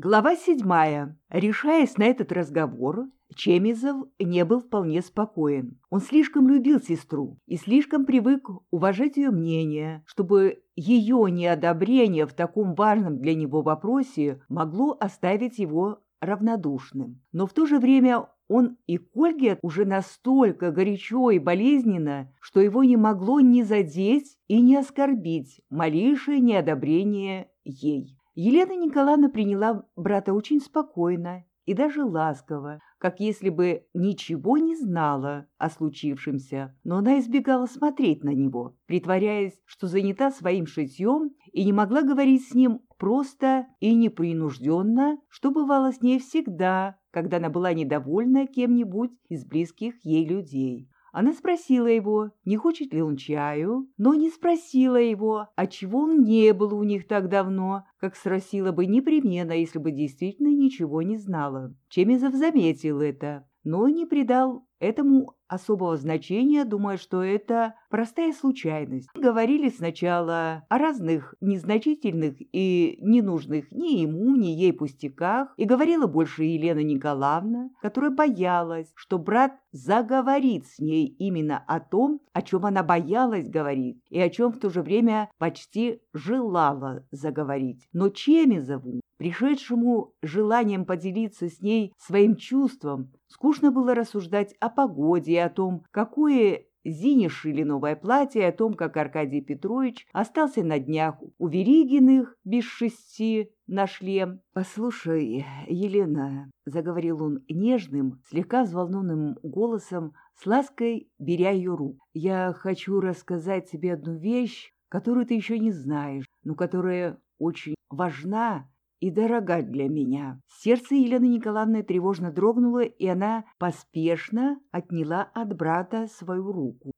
Глава седьмая. Решаясь на этот разговор, Чемизов не был вполне спокоен. Он слишком любил сестру и слишком привык уважать ее мнение, чтобы ее неодобрение в таком важном для него вопросе могло оставить его равнодушным. Но в то же время он и к Ольге уже настолько горячо и болезненно, что его не могло ни задеть и не оскорбить малейшее неодобрение ей. Елена Николаевна приняла брата очень спокойно и даже ласково, как если бы ничего не знала о случившемся, но она избегала смотреть на него, притворяясь, что занята своим шитьем и не могла говорить с ним просто и непринужденно, что бывало с ней всегда, когда она была недовольна кем-нибудь из близких ей людей. Она спросила его, не хочет ли он чаю, но не спросила его, отчего он не был у них так давно, как спросила бы непременно, если бы действительно ничего не знала. Чемизов заметил это, но не придал этому особого значения, думая, что это простая случайность. Говорили сначала о разных незначительных и ненужных ни ему, ни ей пустяках, и говорила больше Елена Николаевна, которая боялась, что брат заговорит с ней именно о том, о чем она боялась говорить, и о чем в то же время почти желала заговорить. Но Чемизову пришедшему желанием поделиться с ней своим чувством, скучно было рассуждать о погоде о том, какое Зине шили новое платье, о том, как Аркадий Петрович остался на днях у Веригиных без шести на шлем. «Послушай, Елена», — заговорил он нежным, слегка взволнованным голосом, с лаской беря ее руку, — «я хочу рассказать тебе одну вещь, которую ты еще не знаешь, но которая очень важна и дорога для меня. Сердце Елены Николаевны тревожно дрогнуло, и она поспешно отняла от брата свою руку.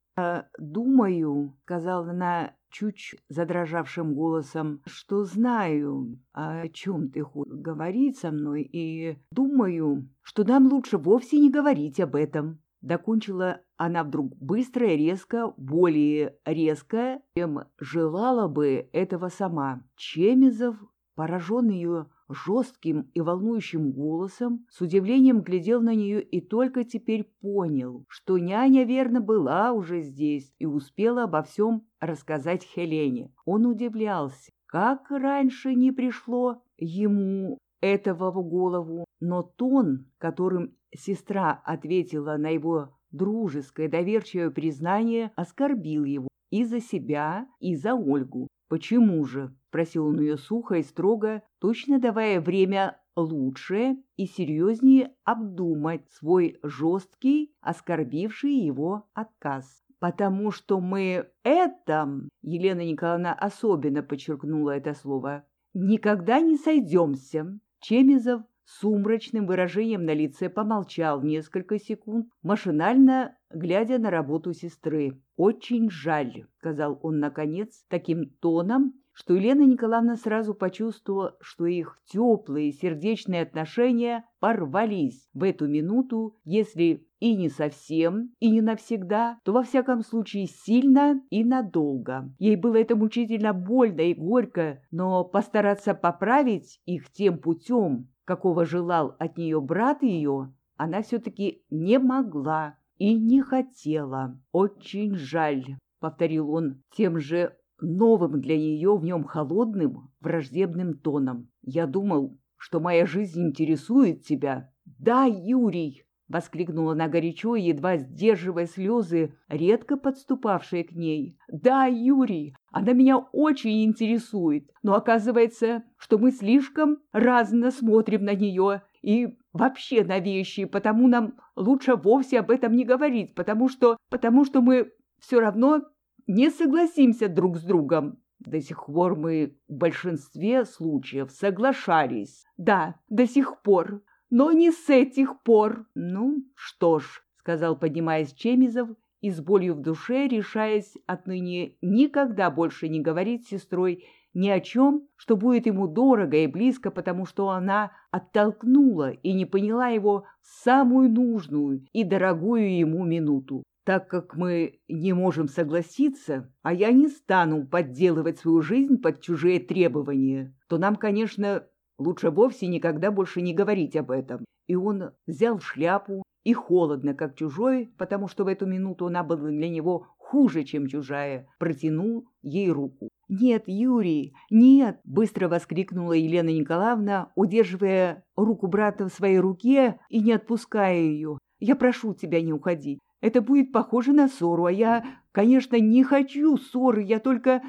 «Думаю», — сказала она чуть задрожавшим голосом, что знаю, о чем ты хочешь говорить со мной, и думаю, что нам лучше вовсе не говорить об этом. Докончила она вдруг быстро и резко, более резко, чем желала бы этого сама. Чемизов Пораженный ее жестким и волнующим голосом, с удивлением глядел на нее и только теперь понял, что няня верно была уже здесь и успела обо всем рассказать Хелене. Он удивлялся, как раньше не пришло ему этого в голову, но тон, которым сестра ответила на его дружеское доверчивое признание, оскорбил его и за себя, и за Ольгу. «Почему же?» — просил он ее сухо и строго, точно давая время лучше и серьезнее обдумать свой жесткий, оскорбивший его отказ. «Потому что мы этом, Елена Николаевна особенно подчеркнула это слово, никогда не сойдемся». Чемизов сумрачным выражением на лице помолчал несколько секунд, машинально глядя на работу сестры. «Очень жаль», — сказал он, наконец, таким тоном, что Елена Николаевна сразу почувствовала, что их теплые сердечные отношения порвались в эту минуту, если и не совсем, и не навсегда, то во всяком случае сильно и надолго. Ей было это мучительно больно и горько, но постараться поправить их тем путем, какого желал от нее брат ее, она все-таки не могла и не хотела. «Очень жаль», — повторил он тем же новым для нее в нем холодным, враждебным тоном. «Я думал, что моя жизнь интересует тебя». «Да, Юрий!» — воскликнула она горячо, едва сдерживая слезы, редко подступавшие к ней. «Да, Юрий, она меня очень интересует, но оказывается, что мы слишком разно смотрим на нее и вообще на вещи, потому нам лучше вовсе об этом не говорить, потому что, потому что мы все равно не согласимся друг с другом. До сих пор мы в большинстве случаев соглашались. Да, до сих пор, но не с этих пор. Ну, что ж, сказал, поднимаясь Чемизов и с болью в душе, решаясь отныне никогда больше не говорить с сестрой ни о чем, что будет ему дорого и близко, потому что она оттолкнула и не поняла его в самую нужную и дорогую ему минуту. Так как мы не можем согласиться, а я не стану подделывать свою жизнь под чужие требования, то нам, конечно, Лучше вовсе никогда больше не говорить об этом. И он взял шляпу, и холодно, как чужой, потому что в эту минуту она была для него хуже, чем чужая, протянул ей руку. «Нет, Юрий, нет!» — быстро воскликнула Елена Николаевна, удерживая руку брата в своей руке и не отпуская ее. «Я прошу тебя не уходить. Это будет похоже на ссору, а я, конечно, не хочу ссоры, я только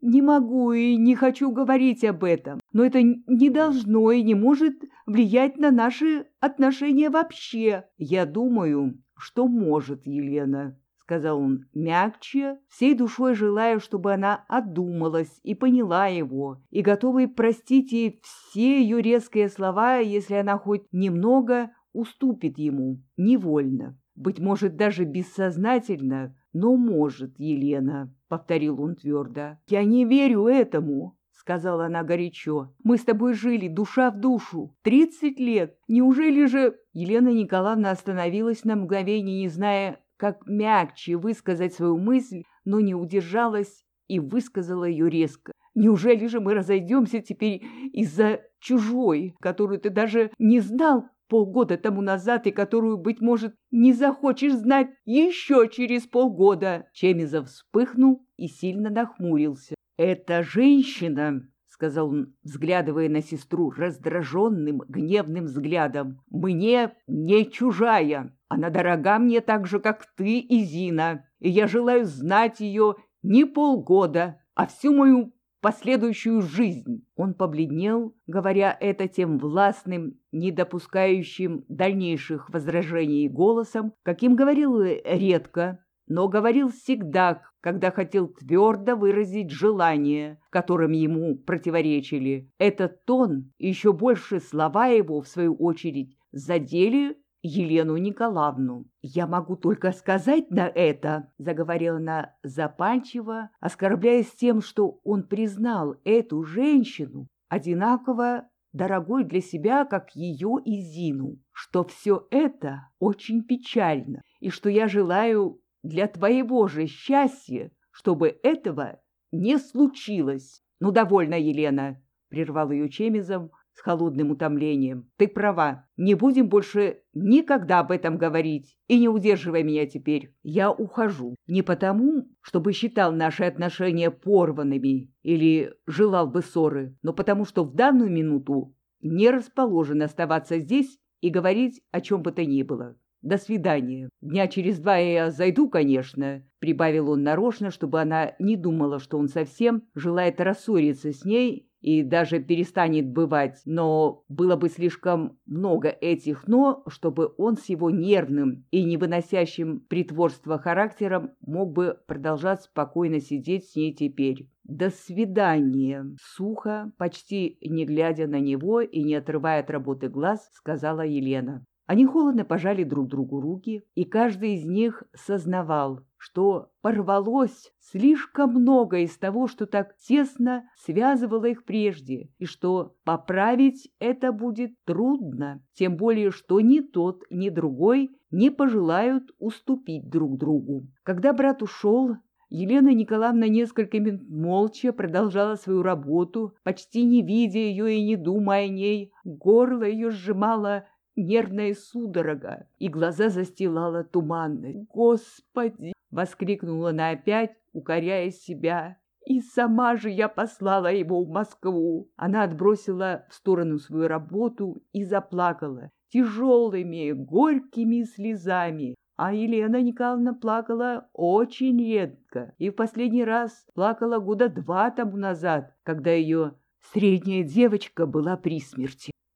не могу и не хочу говорить об этом. Но это не должно и не может влиять на наши отношения вообще. Я думаю, что может, Елена, сказал он мягче, всей душой желая, чтобы она одумалась и поняла его, и готовый простить ей все ее резкие слова, если она хоть немного уступит ему, невольно. Быть может, даже бессознательно, но может, Елена, — повторил он твердо. Я не верю этому, — сказала она горячо. Мы с тобой жили душа в душу. Тридцать лет. Неужели же... Елена Николаевна остановилась на мгновение, не зная, как мягче высказать свою мысль, но не удержалась и высказала ее резко. Неужели же мы разойдемся теперь из-за чужой, которую ты даже не знал полгода тому назад и которую, быть может, не захочешь знать еще через полгода?» Чемизов вспыхнул и сильно нахмурился. «Эта женщина сказал он, взглядывая на сестру раздраженным, гневным взглядом. «Мне не чужая. Она дорога мне так же, как ты и Зина, и я желаю знать ее не полгода, а всю мою последующую жизнь. Он побледнел, говоря это тем властным, не допускающим дальнейших возражений голосом, каким говорил редко, но говорил всегда, когда хотел твердо выразить желание, которым ему противоречили. Этот тон и еще больше слова его, в свою очередь, задели Елену Николаевну. «Я могу только сказать на это», — заговорила она запальчиво, оскорбляясь тем, что он признал эту женщину одинаково дорогой для себя, как ее и Зину, что все это очень печально, и что я желаю для твоего же счастья, чтобы этого не случилось. Ну, довольно, Елена, — прервал ее Чемизов с холодным утомлением. Ты права, не будем больше никогда об этом говорить, и не удерживай меня теперь. Я ухожу. Не потому, чтобы считал наши отношения порванными или желал бы ссоры, но потому что в данную минуту не расположен оставаться здесь и говорить о чем бы то ни было. До свидания. Дня через два я зайду, конечно, — прибавил он нарочно, чтобы она не думала, что он совсем желает рассориться с ней и даже перестанет бывать, но было бы слишком много этих «но», чтобы он с его нервным и невыносящим притворства характером мог бы продолжать спокойно сидеть с ней теперь. «До свидания!» — сухо, почти не глядя на него и не отрывая от работы глаз, сказала Елена. Они холодно пожали друг другу руки, и каждый из них сознавал, что порвалось слишком много из того, что так тесно связывало их прежде, и что поправить это будет трудно, тем более что ни тот, ни другой не пожелают уступить друг другу. Когда брат ушел, Елена Николаевна несколько минут молча продолжала свою работу, почти не видя ее и не думая о ней. Горло ее сжимало нервная судорога, и глаза застилала туманность. «Господи!» — воскликнула она опять, укоряя себя. «И сама же я послала его в Москву!» Она отбросила в сторону свою работу и заплакала тяжелыми, горькими слезами. А Елена Николаевна плакала очень редко и в последний раз плакала года два тому назад, когда ее средняя девочка была при смерти.